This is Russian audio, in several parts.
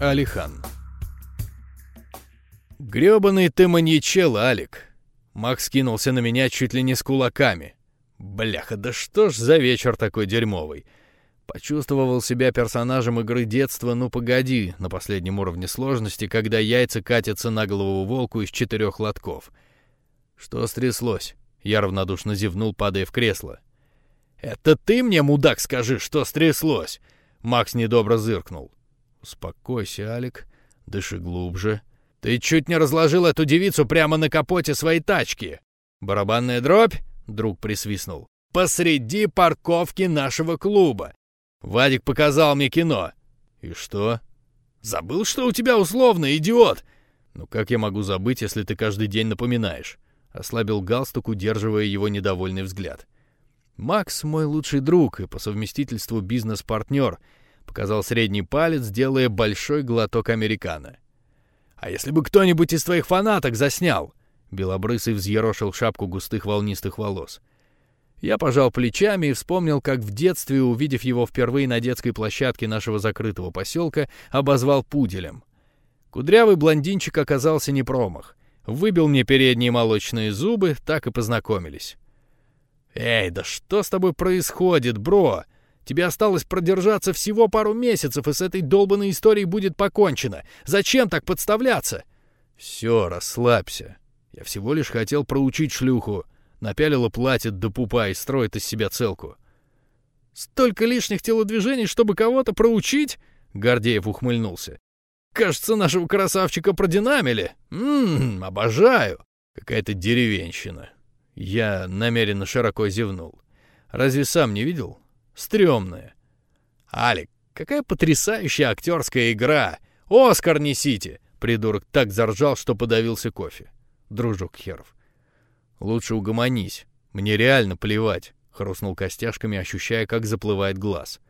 Алихан. «Грёбаный ты маньячел, Алик!» Макс кинулся на меня чуть ли не с кулаками. «Бляха, да что ж за вечер такой дерьмовый!» Почувствовал себя персонажем игры детства «Ну погоди» на последнем уровне сложности, когда яйца катятся на голову волку из четырех лотков. Что стряслось? Я равнодушно зевнул, падая в кресло. «Это ты мне, мудак, скажи, что стряслось?» Макс недобро зыркнул. «Успокойся, Алик, дыши глубже. Ты чуть не разложил эту девицу прямо на капоте своей тачки!» «Барабанная дробь?» — друг присвистнул. «Посреди парковки нашего клуба. Вадик показал мне кино». «И что?» «Забыл, что у тебя условно, идиот!» «Ну как я могу забыть, если ты каждый день напоминаешь?» Ослабил галстук, удерживая его недовольный взгляд. «Макс — мой лучший друг и по совместительству бизнес-партнер», показал средний палец, делая большой глоток американо. «А если бы кто-нибудь из твоих фанаток заснял?» Белобрысый взъерошил шапку густых волнистых волос. Я пожал плечами и вспомнил, как в детстве, увидев его впервые на детской площадке нашего закрытого поселка, обозвал пуделем. Кудрявый блондинчик оказался не промах. Выбил мне передние молочные зубы, так и познакомились. «Эй, да что с тобой происходит, бро?» Тебе осталось продержаться всего пару месяцев, и с этой долбанной историей будет покончено. Зачем так подставляться?» «Все, расслабься. Я всего лишь хотел проучить шлюху. Напялила платье до пупа и строит из себя целку». «Столько лишних телодвижений, чтобы кого-то проучить?» Гордеев ухмыльнулся. «Кажется, нашего красавчика продинамили. Ммм, обожаю!» «Какая-то деревенщина». Я намеренно широко зевнул. «Разве сам не видел? Стрёмная. «Алик, какая потрясающая актерская игра! Оскар несите!» Придурок так заржал, что подавился кофе. Дружок херов. «Лучше угомонись. Мне реально плевать», — хрустнул костяшками, ощущая, как заплывает глаз.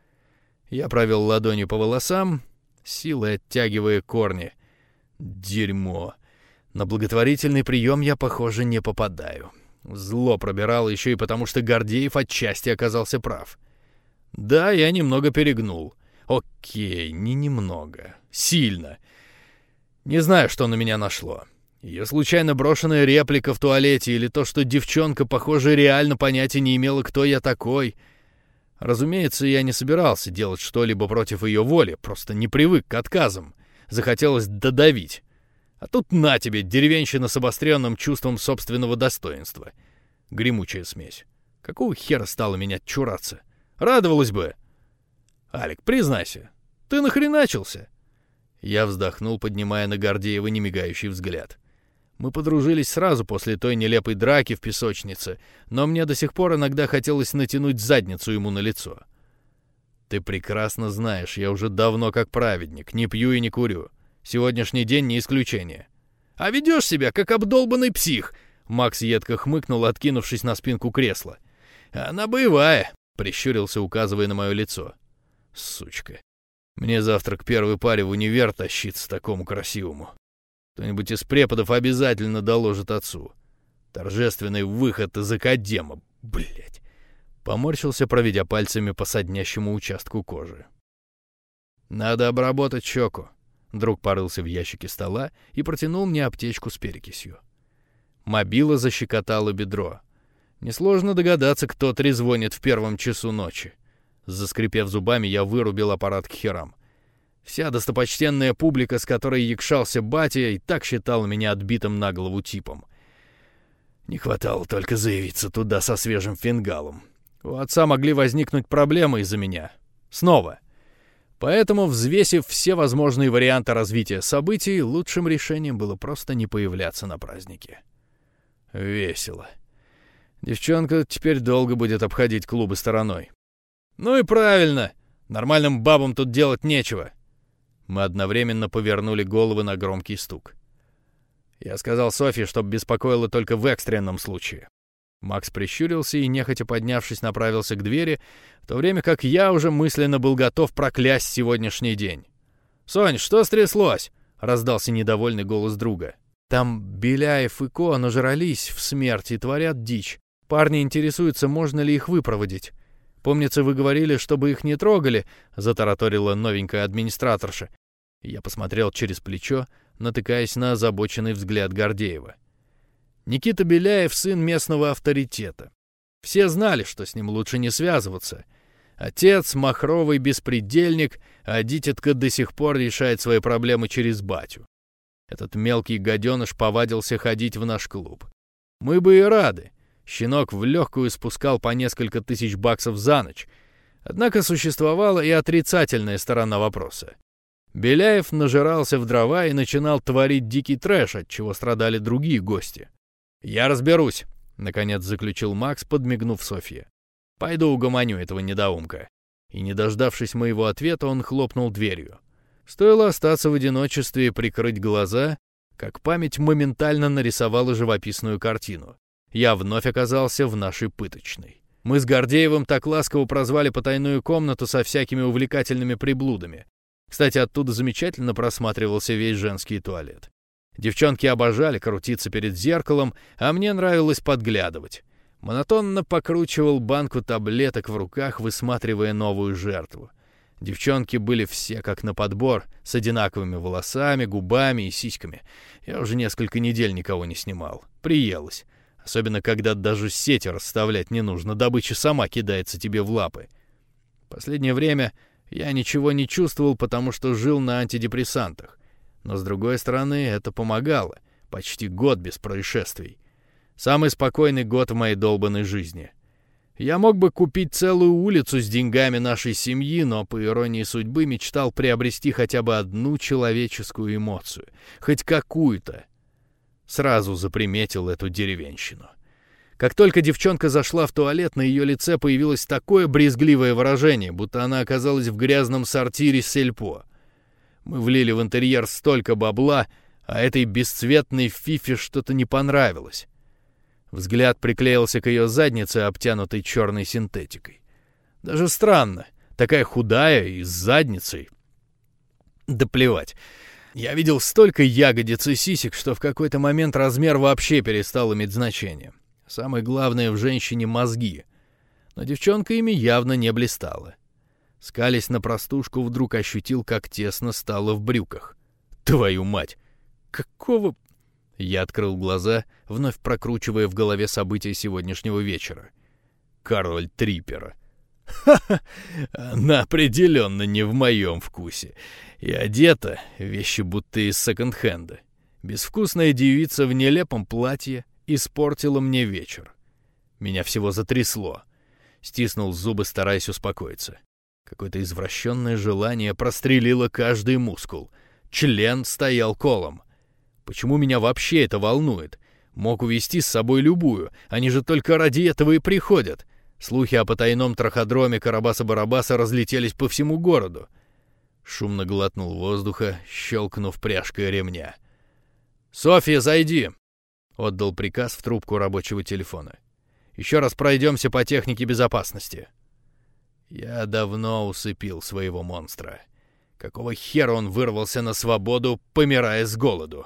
Я провел ладонью по волосам, силой оттягивая корни. Дерьмо. На благотворительный прием я, похоже, не попадаю. Зло пробирало еще и потому, что Гордеев отчасти оказался прав. Да, я немного перегнул. Окей, не немного. Сильно. Не знаю, что на меня нашло. Ее случайно брошенная реплика в туалете или то, что девчонка, похоже, реально понятия не имела, кто я такой. Разумеется, я не собирался делать что-либо против ее воли, просто не привык к отказам. Захотелось додавить. А тут на тебе, деревенщина с обостренным чувством собственного достоинства. Гремучая смесь. Какого хера стало меня чураться? Радовалась бы. Алик, признайся, ты нахреначился? Я вздохнул, поднимая на Гордеева немигающий взгляд. Мы подружились сразу после той нелепой драки в песочнице, но мне до сих пор иногда хотелось натянуть задницу ему на лицо. Ты прекрасно знаешь, я уже давно как праведник, не пью и не курю. Сегодняшний день не исключение. А ведешь себя, как обдолбанный псих, Макс едко хмыкнул, откинувшись на спинку кресла. Она боевая, Прищурился, указывая на мое лицо. Сучка. Мне завтра к первой паре в универ тащиться такому красивому. Кто-нибудь из преподов обязательно доложит отцу. Торжественный выход из академа, блять. Поморщился, проведя пальцами по соднящему участку кожи. Надо обработать щеку. Друг порылся в ящике стола и протянул мне аптечку с перекисью. Мобила защекотала бедро. Несложно догадаться, кто трезвонит в первом часу ночи. Заскрипев зубами, я вырубил аппарат к херам. Вся достопочтенная публика, с которой якшался батя, и так считала меня отбитым на голову типом. Не хватало только заявиться туда со свежим фингалом. У отца могли возникнуть проблемы из-за меня. Снова. Поэтому, взвесив все возможные варианты развития событий, лучшим решением было просто не появляться на празднике. Весело. Девчонка теперь долго будет обходить клубы стороной. Ну и правильно. Нормальным бабам тут делать нечего. Мы одновременно повернули головы на громкий стук. Я сказал Софье, чтоб беспокоило только в экстренном случае. Макс прищурился и, нехотя поднявшись, направился к двери, в то время как я уже мысленно был готов проклясть сегодняшний день. «Сонь, что стряслось?» — раздался недовольный голос друга. «Там Беляев и Ко нажрались в смерти и творят дичь. Парни интересуются, можно ли их выпроводить. Помнится, вы говорили, чтобы их не трогали, затараторила новенькая администраторша. Я посмотрел через плечо, натыкаясь на озабоченный взгляд Гордеева. Никита Беляев — сын местного авторитета. Все знали, что с ним лучше не связываться. Отец — махровый беспредельник, а дитятка до сих пор решает свои проблемы через батю. Этот мелкий гаденыш повадился ходить в наш клуб. Мы бы и рады. Щенок в легкую спускал по несколько тысяч баксов за ночь. Однако существовала и отрицательная сторона вопроса. Беляев нажирался в дрова и начинал творить дикий трэш, от чего страдали другие гости. «Я разберусь», — наконец заключил Макс, подмигнув Софье. «Пойду угомоню этого недоумка». И, не дождавшись моего ответа, он хлопнул дверью. Стоило остаться в одиночестве и прикрыть глаза, как память моментально нарисовала живописную картину. Я вновь оказался в нашей пыточной. Мы с Гордеевым так ласково прозвали потайную комнату со всякими увлекательными приблудами. Кстати, оттуда замечательно просматривался весь женский туалет. Девчонки обожали крутиться перед зеркалом, а мне нравилось подглядывать. Монотонно покручивал банку таблеток в руках, высматривая новую жертву. Девчонки были все как на подбор, с одинаковыми волосами, губами и сиськами. Я уже несколько недель никого не снимал. Приелось. Особенно, когда даже сети расставлять не нужно, добыча сама кидается тебе в лапы. Последнее время я ничего не чувствовал, потому что жил на антидепрессантах. Но, с другой стороны, это помогало. Почти год без происшествий. Самый спокойный год в моей долбанной жизни. Я мог бы купить целую улицу с деньгами нашей семьи, но, по иронии судьбы, мечтал приобрести хотя бы одну человеческую эмоцию. Хоть какую-то. Сразу заприметил эту деревенщину. Как только девчонка зашла в туалет, на ее лице появилось такое брезгливое выражение, будто она оказалась в грязном сортире сельпо. Мы влили в интерьер столько бабла, а этой бесцветной фифе что-то не понравилось. Взгляд приклеился к ее заднице, обтянутой черной синтетикой. Даже странно, такая худая и с задницей. Да плевать. Я видел столько ягодиц и сисек, что в какой-то момент размер вообще перестал иметь значение. Самое главное в женщине — мозги. Но девчонка ими явно не блистала. Скались на простушку, вдруг ощутил, как тесно стало в брюках. Твою мать! Какого... Я открыл глаза, вновь прокручивая в голове события сегодняшнего вечера. Король Трипера. Она определенно не в моем вкусе. И одета, вещи будто из секонд-хенда. Безвкусная девица в нелепом платье, испортила мне вечер. Меня всего затрясло. Стиснул зубы, стараясь успокоиться. Какое-то извращенное желание прострелило каждый мускул. Член стоял колом. Почему меня вообще это волнует? Мог увести с собой любую, они же только ради этого и приходят. Слухи о потайном траходроме Карабаса-Барабаса разлетелись по всему городу. Шумно глотнул воздуха, щелкнув пряжкой ремня. «Софья, зайди!» Отдал приказ в трубку рабочего телефона. «Еще раз пройдемся по технике безопасности». Я давно усыпил своего монстра. Какого хера он вырвался на свободу, помирая с голоду?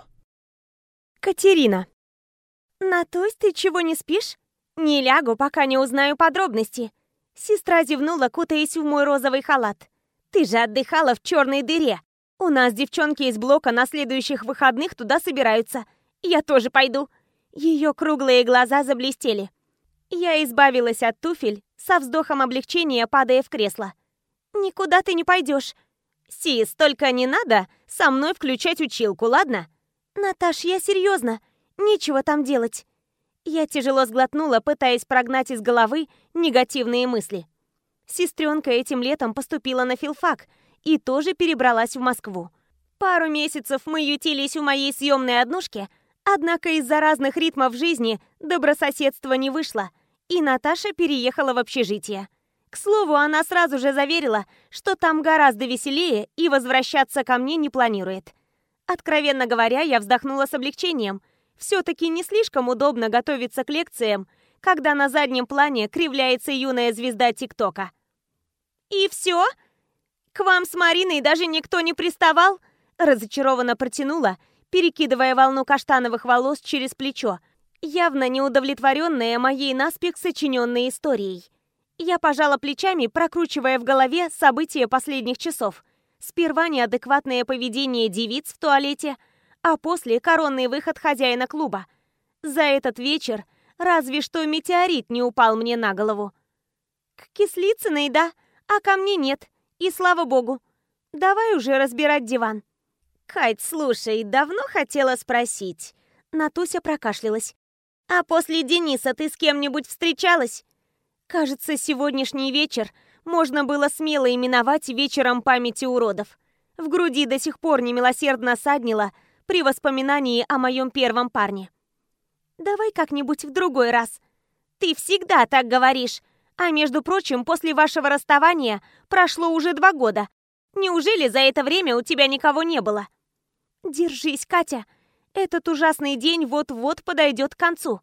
Катерина. Натусь, ты чего не спишь? Не лягу, пока не узнаю подробности. Сестра зевнула, кутаясь в мой розовый халат. Ты же отдыхала в черной дыре. У нас девчонки из блока на следующих выходных туда собираются. Я тоже пойду. Ее круглые глаза заблестели. Я избавилась от туфель, со вздохом облегчения падая в кресло. «Никуда ты не пойдешь. Сис, только не надо со мной включать училку, ладно?» «Наташ, я серьезно. Нечего там делать». Я тяжело сглотнула, пытаясь прогнать из головы негативные мысли. Сестренка этим летом поступила на филфак и тоже перебралась в Москву. Пару месяцев мы ютились у моей съемной однушки – Однако из-за разных ритмов жизни добрососедство не вышло, и Наташа переехала в общежитие. К слову, она сразу же заверила, что там гораздо веселее и возвращаться ко мне не планирует. Откровенно говоря, я вздохнула с облегчением. Все-таки не слишком удобно готовиться к лекциям, когда на заднем плане кривляется юная звезда ТикТока. «И все? К вам с Мариной даже никто не приставал?» Разочарованно протянула – перекидывая волну каштановых волос через плечо, явно неудовлетворенная моей наспех сочиненной историей. Я пожала плечами, прокручивая в голове события последних часов. Сперва неадекватное поведение девиц в туалете, а после коронный выход хозяина клуба. За этот вечер разве что метеорит не упал мне на голову. К Кислицыной, да, а ко мне нет. И слава богу. Давай уже разбирать диван. Кать, слушай, давно хотела спросить. Натуся прокашлялась. А после Дениса ты с кем-нибудь встречалась? Кажется, сегодняшний вечер можно было смело именовать вечером памяти уродов. В груди до сих пор немилосердно саднило при воспоминании о моем первом парне. Давай как-нибудь в другой раз. Ты всегда так говоришь. А между прочим, после вашего расставания прошло уже два года. Неужели за это время у тебя никого не было? Держись, Катя. Этот ужасный день вот-вот подойдет к концу.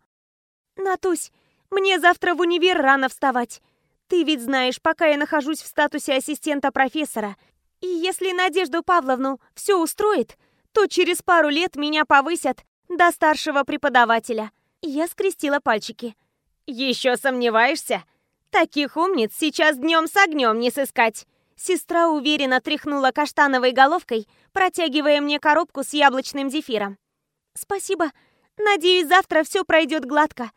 Натусь, мне завтра в универ рано вставать. Ты ведь знаешь, пока я нахожусь в статусе ассистента профессора, и если Надежду Павловну все устроит, то через пару лет меня повысят до старшего преподавателя. Я скрестила пальчики. Еще сомневаешься? Таких умниц сейчас днем с огнем не сыскать. Сестра уверенно тряхнула каштановой головкой, протягивая мне коробку с яблочным зефиром. «Спасибо. Надеюсь, завтра все пройдет гладко».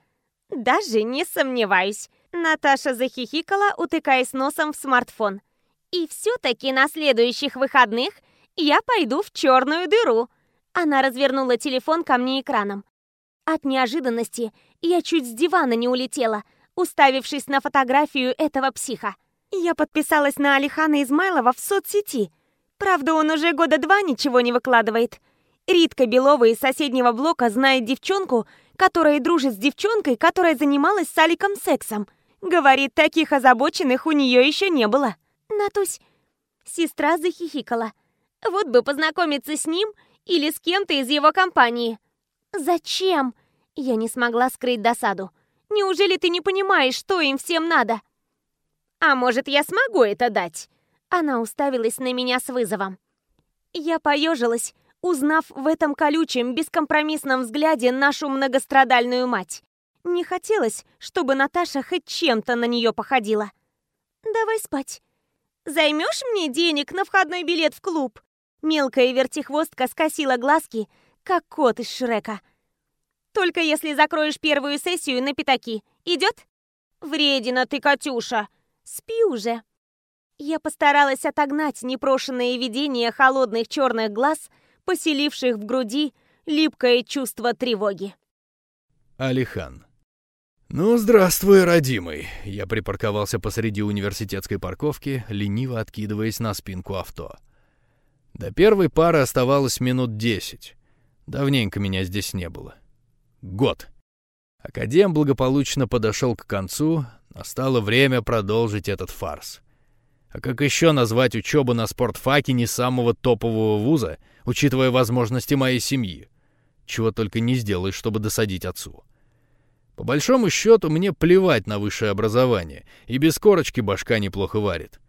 «Даже не сомневаюсь», — Наташа захихикала, утыкаясь носом в смартфон. «И все-таки на следующих выходных я пойду в черную дыру». Она развернула телефон ко мне экраном. От неожиданности я чуть с дивана не улетела, уставившись на фотографию этого психа. Я подписалась на Алихана Измайлова в соцсети. Правда, он уже года два ничего не выкладывает. Ритка Белова из соседнего блока знает девчонку, которая дружит с девчонкой, которая занималась с Аликом сексом. Говорит, таких озабоченных у нее еще не было. Натусь, сестра захихикала. Вот бы познакомиться с ним или с кем-то из его компании. Зачем? Я не смогла скрыть досаду. Неужели ты не понимаешь, что им всем надо? А может, я смогу это дать? Она уставилась на меня с вызовом. Я поежилась, узнав в этом колючем, бескомпромиссном взгляде нашу многострадальную мать. Не хотелось, чтобы Наташа хоть чем-то на нее походила. «Давай спать. Займешь мне денег на входной билет в клуб?» Мелкая вертихвостка скосила глазки, как кот из Шрека. «Только если закроешь первую сессию на пятаки. Идет?» «Вредина ты, Катюша! Спи уже!» Я постаралась отогнать непрошенное видение холодных черных глаз, поселивших в груди липкое чувство тревоги. Алихан. «Ну, здравствуй, родимый!» Я припарковался посреди университетской парковки, лениво откидываясь на спинку авто. До первой пары оставалось минут десять. Давненько меня здесь не было. Год. Академ благополучно подошел к концу, настало время продолжить этот фарс. А как еще назвать учебу на спортфаке не самого топового вуза, учитывая возможности моей семьи? Чего только не сделаешь, чтобы досадить отцу. По большому счету, мне плевать на высшее образование, и без корочки башка неплохо варит.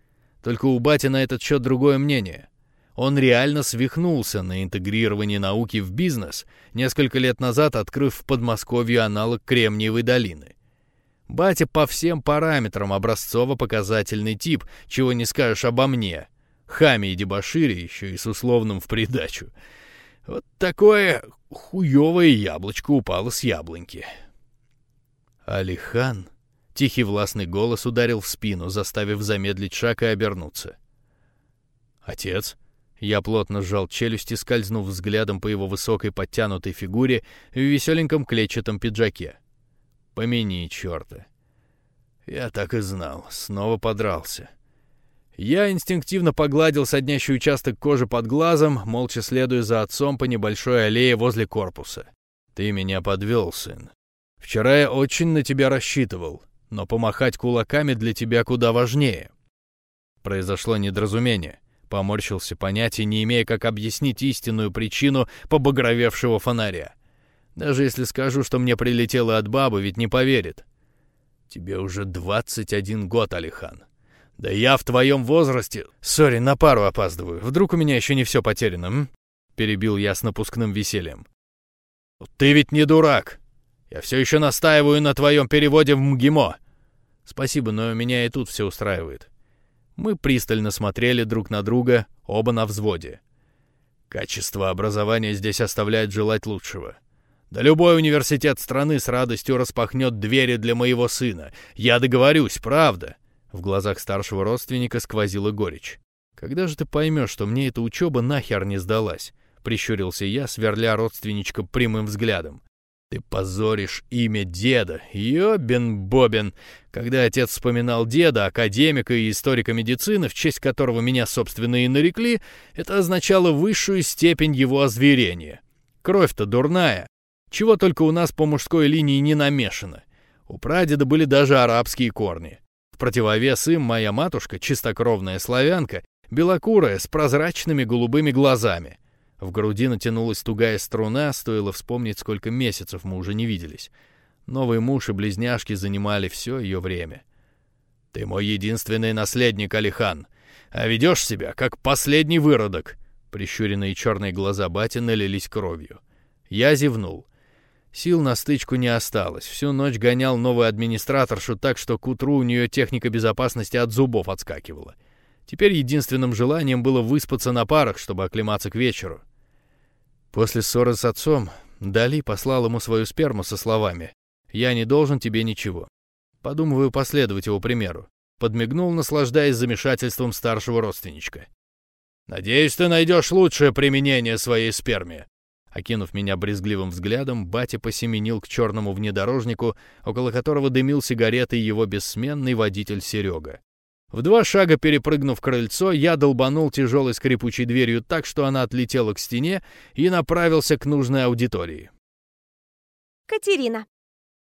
Только у бати на этот счет другое мнение. Он реально свихнулся на интегрировании науки в бизнес, несколько лет назад открыв в Подмосковье аналог Кремниевой долины. Батя по всем параметрам образцово-показательный тип, чего не скажешь обо мне. Хами и дебошире еще и с условным в придачу. Вот такое хуёвое яблочко упало с яблоньки. Алихан... Тихий властный голос ударил в спину, заставив замедлить шаг и обернуться. «Отец?» Я плотно сжал челюсти, скользнув взглядом по его высокой подтянутой фигуре в веселеньком клетчатом пиджаке. Помяни, черта. Я так и знал. Снова подрался. Я инстинктивно погладил соднящий участок кожи под глазом, молча следуя за отцом по небольшой аллее возле корпуса. Ты меня подвел, сын. Вчера я очень на тебя рассчитывал, но помахать кулаками для тебя куда важнее. Произошло недоразумение. Поморщился понятия, не имея, как объяснить истинную причину побагровевшего фонаря. Даже если скажу, что мне прилетело от бабы, ведь не поверит. Тебе уже 21 год, Алихан. Да я в твоем возрасте... Сори, на пару опаздываю. Вдруг у меня еще не все потеряно, м? Перебил я с напускным весельем. Ты ведь не дурак. Я все еще настаиваю на твоем переводе в МГИМО. Спасибо, но меня и тут все устраивает. Мы пристально смотрели друг на друга, оба на взводе. Качество образования здесь оставляет желать лучшего. Да любой университет страны с радостью распахнет двери для моего сына. Я договорюсь, правда. В глазах старшего родственника сквозила горечь. «Когда же ты поймешь, что мне эта учеба нахер не сдалась?» — прищурился я, сверля родственничка прямым взглядом. «Ты позоришь имя деда, ёбен-бобен!» Когда отец вспоминал деда, академика и историка медицины, в честь которого меня, собственно, и нарекли, это означало высшую степень его озверения. Кровь-то дурная. Чего только у нас по мужской линии не намешано. У прадеда были даже арабские корни. В противовес им моя матушка, чистокровная славянка, белокурая, с прозрачными голубыми глазами. В груди натянулась тугая струна, стоило вспомнить, сколько месяцев мы уже не виделись. Новый муж и близняшки занимали все ее время. «Ты мой единственный наследник, Алихан, а ведешь себя, как последний выродок!» Прищуренные черные глаза бати налились кровью. Я зевнул. Сил на стычку не осталось. Всю ночь гонял новую администраторшу так, что к утру у нее техника безопасности от зубов отскакивала. Теперь единственным желанием было выспаться на парах, чтобы оклематься к вечеру. После ссоры с отцом Дали послал ему свою сперму со словами «Я не должен тебе ничего». Подумываю последовать его примеру. Подмигнул, наслаждаясь замешательством старшего родственничка. «Надеюсь, ты найдешь лучшее применение своей сперме», Окинув меня брезгливым взглядом, батя посеменил к черному внедорожнику, около которого дымил сигаретой его бессменный водитель Серега. В два шага перепрыгнув крыльцо, я долбанул тяжелой скрипучей дверью так, что она отлетела к стене и направился к нужной аудитории. Катерина.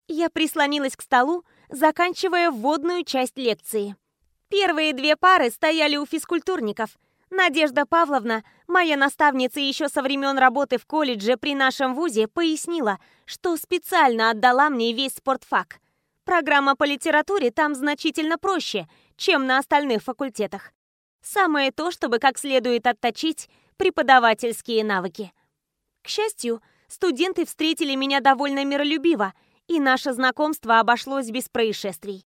Я прислонилась к столу, заканчивая вводную часть лекции. Первые две пары стояли у физкультурников, Надежда Павловна, моя наставница еще со времен работы в колледже при нашем вузе, пояснила, что специально отдала мне весь спортфак. Программа по литературе там значительно проще, чем на остальных факультетах. Самое то, чтобы как следует отточить преподавательские навыки. К счастью, студенты встретили меня довольно миролюбиво, и наше знакомство обошлось без происшествий.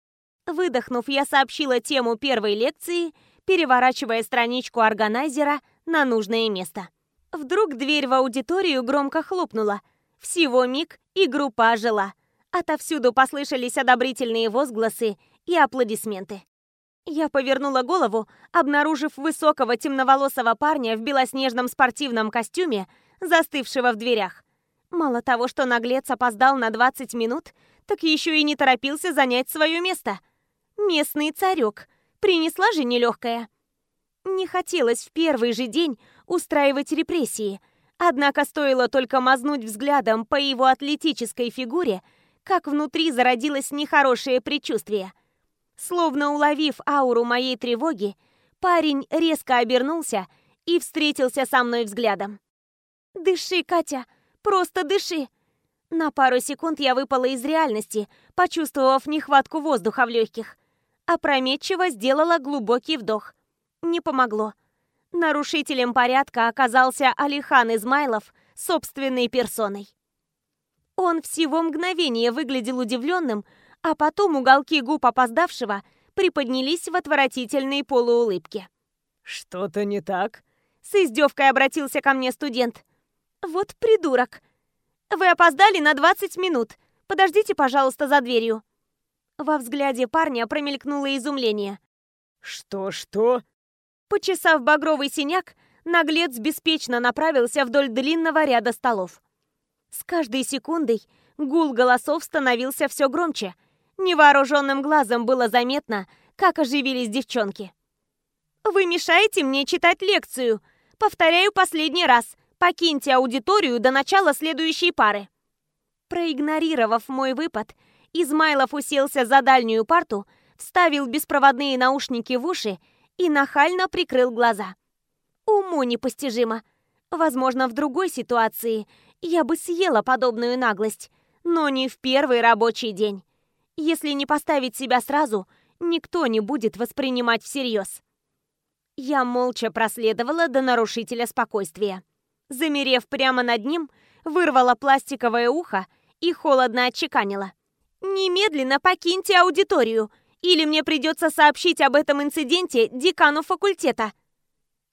Выдохнув, я сообщила тему первой лекции – переворачивая страничку органайзера на нужное место. Вдруг дверь в аудиторию громко хлопнула. Всего миг, и группа ожила. Отовсюду послышались одобрительные возгласы и аплодисменты. Я повернула голову, обнаружив высокого темноволосого парня в белоснежном спортивном костюме, застывшего в дверях. Мало того, что наглец опоздал на 20 минут, так еще и не торопился занять свое место. Местный царек, Принесла же нелегкая. Не хотелось в первый же день устраивать репрессии, однако стоило только мазнуть взглядом по его атлетической фигуре, как внутри зародилось нехорошее предчувствие. Словно уловив ауру моей тревоги, парень резко обернулся и встретился со мной взглядом. «Дыши, Катя, просто дыши!» На пару секунд я выпала из реальности, почувствовав нехватку воздуха в легких опрометчиво сделала глубокий вдох. Не помогло. Нарушителем порядка оказался Алихан Измайлов собственной персоной. Он всего мгновение выглядел удивленным, а потом уголки губ опоздавшего приподнялись в отвратительной полуулыбке. «Что-то не так?» С издевкой обратился ко мне студент. «Вот придурок! Вы опоздали на 20 минут. Подождите, пожалуйста, за дверью». Во взгляде парня промелькнуло изумление. «Что-что?» Почесав багровый синяк, наглец беспечно направился вдоль длинного ряда столов. С каждой секундой гул голосов становился все громче. Невооруженным глазом было заметно, как оживились девчонки. «Вы мешаете мне читать лекцию. Повторяю последний раз. Покиньте аудиторию до начала следующей пары». Проигнорировав мой выпад, Измайлов уселся за дальнюю парту, вставил беспроводные наушники в уши и нахально прикрыл глаза. Уму непостижимо. Возможно, в другой ситуации я бы съела подобную наглость, но не в первый рабочий день. Если не поставить себя сразу, никто не будет воспринимать всерьез. Я молча проследовала до нарушителя спокойствия. Замерев прямо над ним, вырвала пластиковое ухо и холодно отчеканила. «Немедленно покиньте аудиторию, Или мне придется сообщить об этом инциденте декану факультета.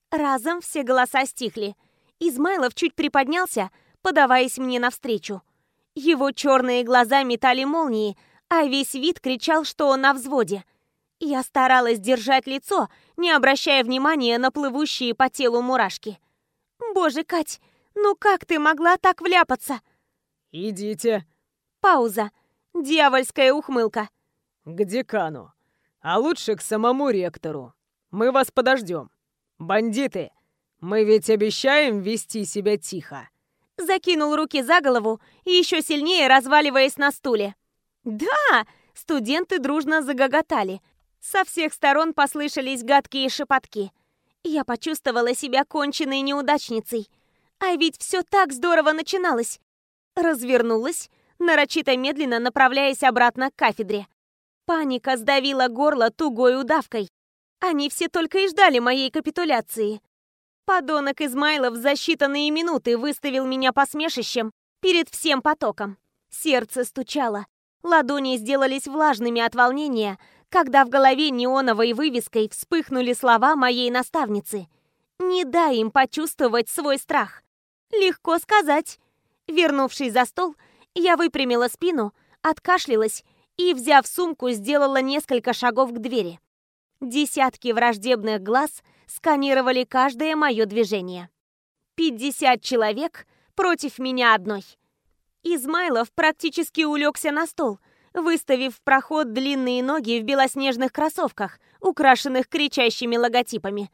Разом все голоса стихли. Измайлов чуть приподнялся, подаваясь мне навстречу. Его черные глаза метали молнии, а весь вид кричал, что он на взводе. Я старалась держать лицо, не обращая внимания на плывущие по телу мурашки. «Боже, Кать, ну как ты могла так вляпаться?» «Идите». Пауза. Дьявольская ухмылка. «К декану. А лучше к самому ректору. Мы вас подождем. Бандиты, мы ведь обещаем вести себя тихо». Закинул руки за голову и еще сильнее разваливаясь на стуле. «Да!» Студенты дружно загоготали. Со всех сторон послышались гадкие шепотки. Я почувствовала себя конченной неудачницей. А ведь все так здорово начиналось. Развернулась, нарочито медленно направляясь обратно к кафедре. Паника сдавила горло тугой удавкой. Они все только и ждали моей капитуляции. Подонок Измайлов за считанные минуты выставил меня посмешищем перед всем потоком. Сердце стучало. Ладони сделались влажными от волнения, когда в голове неоновой вывеской вспыхнули слова моей наставницы. «Не дай им почувствовать свой страх». Легко сказать. Вернувшись за стол, я выпрямила спину, откашлялась и, взяв сумку, сделала несколько шагов к двери. Десятки враждебных глаз сканировали каждое мое движение. Пятьдесят человек против меня одной. Измайлов практически улегся на стол, выставив в проход длинные ноги в белоснежных кроссовках, украшенных кричащими логотипами.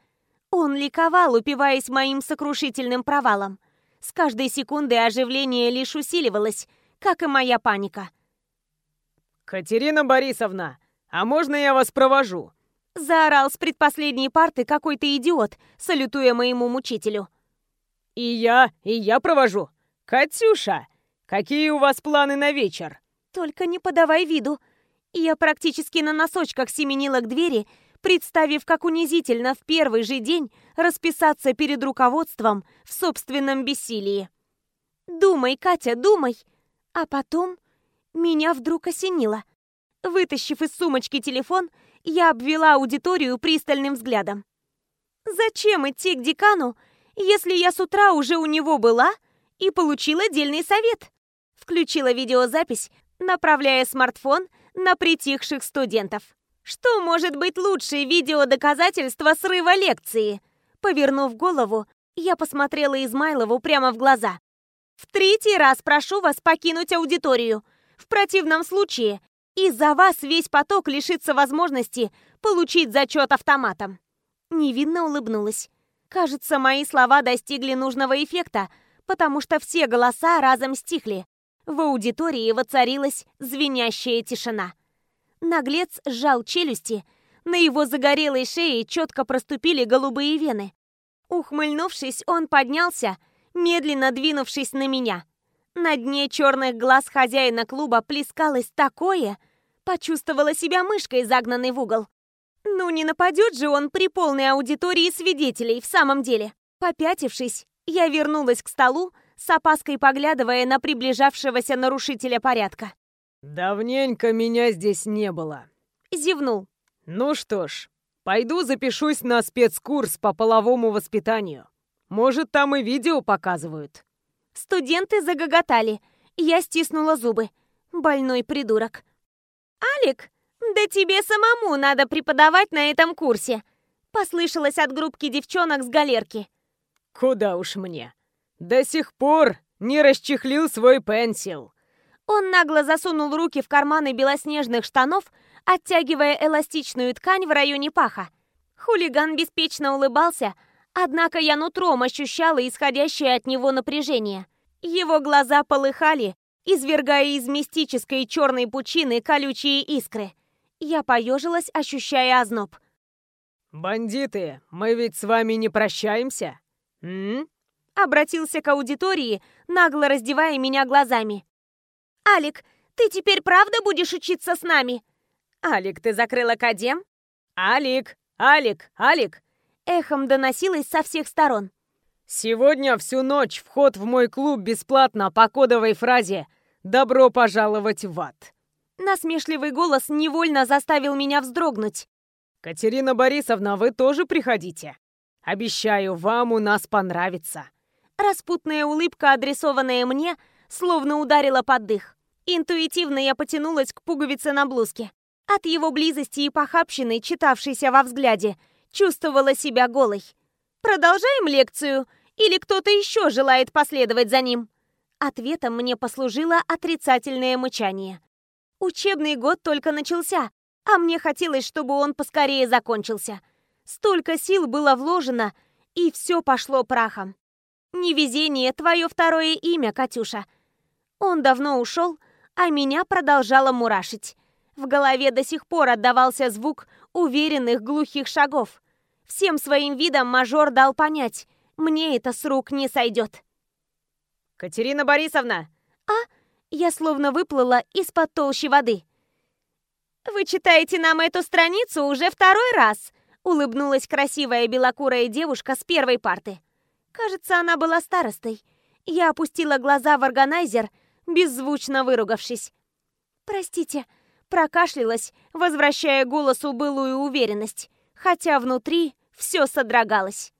Он ликовал, упиваясь моим сокрушительным провалом. С каждой секундой оживление лишь усиливалось, как и моя паника. «Катерина Борисовна, а можно я вас провожу?» Заорал с предпоследней парты какой-то идиот, салютуя моему мучителю. «И я, и я провожу. Катюша, какие у вас планы на вечер?» «Только не подавай виду». Я практически на носочках семенила к двери, представив, как унизительно в первый же день расписаться перед руководством в собственном бессилии. «Думай, Катя, думай!» А потом меня вдруг осенило. Вытащив из сумочки телефон, я обвела аудиторию пристальным взглядом. Зачем идти к декану, если я с утра уже у него была и получила дельный совет? Включила видеозапись, направляя смартфон на притихших студентов. Что может быть лучше видеодоказательства срыва лекции? Повернув голову, я посмотрела Измайлову прямо в глаза. В третий раз прошу вас покинуть аудиторию. В противном случае из-за вас весь поток лишится возможности получить зачет автоматом. Невинно улыбнулась. Кажется, мои слова достигли нужного эффекта, потому что все голоса разом стихли. В аудитории воцарилась звенящая тишина. Наглец сжал челюсти, на его загорелой шее четко проступили голубые вены. Ухмыльнувшись, он поднялся, медленно двинувшись на меня. На дне черных глаз хозяина клуба плескалось такое, Почувствовала себя мышкой, загнанной в угол. Ну не нападет же он при полной аудитории свидетелей в самом деле. Попятившись, я вернулась к столу, с опаской поглядывая на приближавшегося нарушителя порядка. «Давненько меня здесь не было», — зевнул. «Ну что ж, пойду запишусь на спецкурс по половому воспитанию. Может, там и видео показывают». Студенты загоготали. Я стиснула зубы. Больной придурок. «Алик, да тебе самому надо преподавать на этом курсе!» Послышалось от группки девчонок с галерки. «Куда уж мне? До сих пор не расчехлил свой пенсил!» Он нагло засунул руки в карманы белоснежных штанов, оттягивая эластичную ткань в районе паха. Хулиган беспечно улыбался, однако я нутром ощущала исходящее от него напряжение. Его глаза полыхали, извергая из мистической черной пучины колючие искры. Я поежилась, ощущая озноб. «Бандиты, мы ведь с вами не прощаемся?» М? Обратился к аудитории, нагло раздевая меня глазами. «Алик, ты теперь правда будешь учиться с нами?» «Алик, ты закрыл академ?» «Алик! Алик! Алик!» Эхом доносилось со всех сторон. «Сегодня всю ночь вход в мой клуб бесплатно по кодовой фразе «Добро пожаловать в ад!» Насмешливый голос невольно заставил меня вздрогнуть. «Катерина Борисовна, вы тоже приходите. Обещаю, вам у нас понравится». Распутная улыбка, адресованная мне, словно ударила под дых. Интуитивно я потянулась к пуговице на блузке. От его близости и похабщины, читавшейся во взгляде, чувствовала себя голой. «Продолжаем лекцию? Или кто-то еще желает последовать за ним?» Ответом мне послужило отрицательное мычание. Учебный год только начался, а мне хотелось, чтобы он поскорее закончился. Столько сил было вложено, и все пошло прахом. Невезение — твое второе имя, Катюша. Он давно ушел, а меня продолжало мурашить. В голове до сих пор отдавался звук уверенных глухих шагов. Всем своим видом мажор дал понять, мне это с рук не сойдет. «Катерина Борисовна!» «А?» Я словно выплыла из-под толщи воды. «Вы читаете нам эту страницу уже второй раз», улыбнулась красивая белокурая девушка с первой парты. Кажется, она была старостой. Я опустила глаза в органайзер, беззвучно выругавшись. «Простите», прокашлялась, возвращая голосу былую уверенность, хотя внутри все содрогалось.